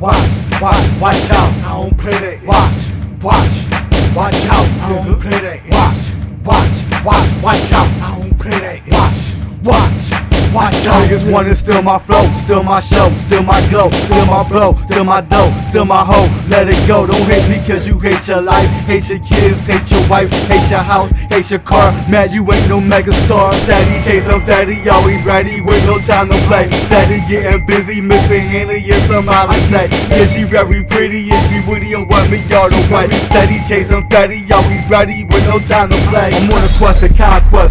watch, watch, watch out. I don't play that. Watch, watch, watch out. I don't play that. Watch, watch, watch, watch out. I don't play that. Watch, watch. Watch out. Niggas wanna steal my flow, steal my show, steal my glow, steal my blow, steal my dough, steal my hoe. Let it go. Don't hate me cause you hate your life, hate your kids, hate your wife, hate your house, hate your car. Mad you ain't no mega star. Steady chase him, steady, always ready with no time to play. Steady getting busy, mixing Henny and some say. Yeah, she very pretty and she witty and want me all the way. Steady chase him, steady, always ready with no time to play. I'm on a quest of conquest,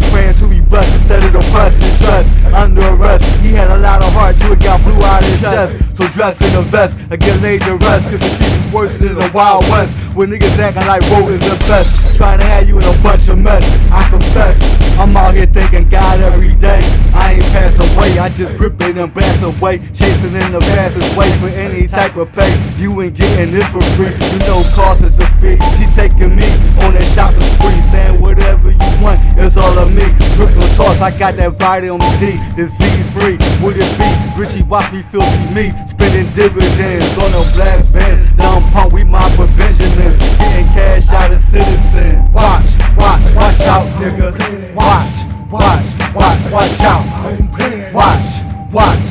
dress in a vest and get to rest. Cause the street is worse than the Wild West. When niggas acting like rodents the best. Trying to have you in a bunch of mess. I confess, I'm out here thinking God every day. I ain't pass away, I just grip it and blast away. Chasing in the fastest way for any type of pay. You ain't getting this for free. You know cost is a fee. She taking I got that vitamin D disease free. Would it be Richie Wappy filthy me? Spending dividends on a black band. Down pump, we mob for Benjamins. Getting cash out of citizens. Watch, watch, watch out, nigga. Watch, watch, watch, watch out. Watch, watch.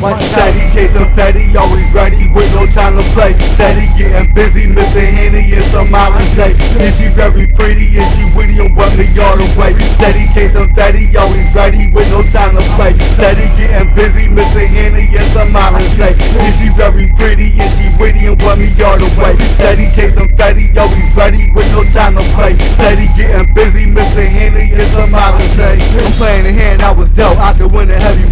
Watch steady, chasing fatty, always ready with no time to play. Steady getting busy, missing Henny and some Alizé. Is she very pretty? Is she witty and all the way? Steady chasing fatty, always ready with no time to play. Steady getting busy, missing Henny and some Alizé. Is she very pretty? Is she witty and all the way? Steady chasing fatty, always ready with no time to play. Steady getting busy, missing Henny and some Alizé. I'm playing the hand I was dealt out the winner heavyweight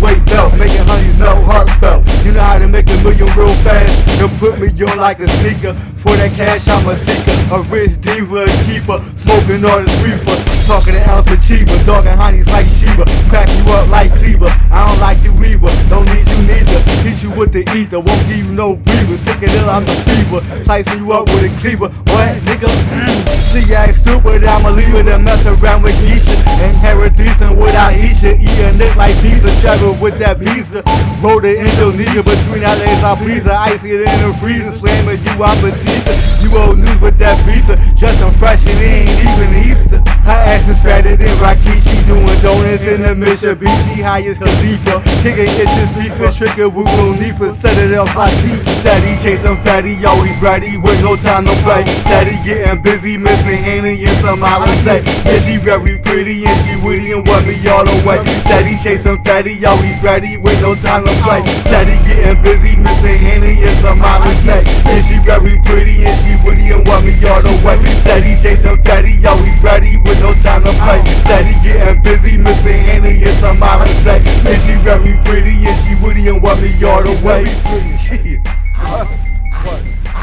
put me on like a sneaker. For that cash, I'm a seeker, a rich diva, a keeper, smoking all this reefer. Talking to Alpha Chiba, dogging honeys like Sheba, crack you up like Cleaver. I don't like you either, don't need you neither. Hit you with the ether, won't give you no breather. Sick of ill, I'm the fever, slicing you up with a cleaver. What, nigga? Mm. She act stupid, I'ma leave her to mess around with Keisha. Inherit decent without Isha, eat a nick like pizza, travel with that visa. Roll to Indonesia between LA's I please her, ice it in the freezer, slamming you out Batista. You old news with that pizza, just I'm fresh and it ain't even Easter. Her fatter than Rikishi, doing donuts in the Mitsubishi, highest Khalifa. Kicking itches, FIFA, trigger, we gon' need for set it up my teeth. Steady, chasing fatty, always ready, with no time to play. Steady, getting busy, missing and some holiday. Yeah, she very pretty and she witty and want me all the way. Steady, chasing fatty, always ready, with no time to play. Steady, getting busy, missing and some holiday. Yeah, she very pretty and she witty and want me all the way. Steady, chasing fatty, we ready, with no time to play. Steady, getting busy, missing Haney and some holiday. Yeah, she very pretty and she witty and want me all the way. What? What?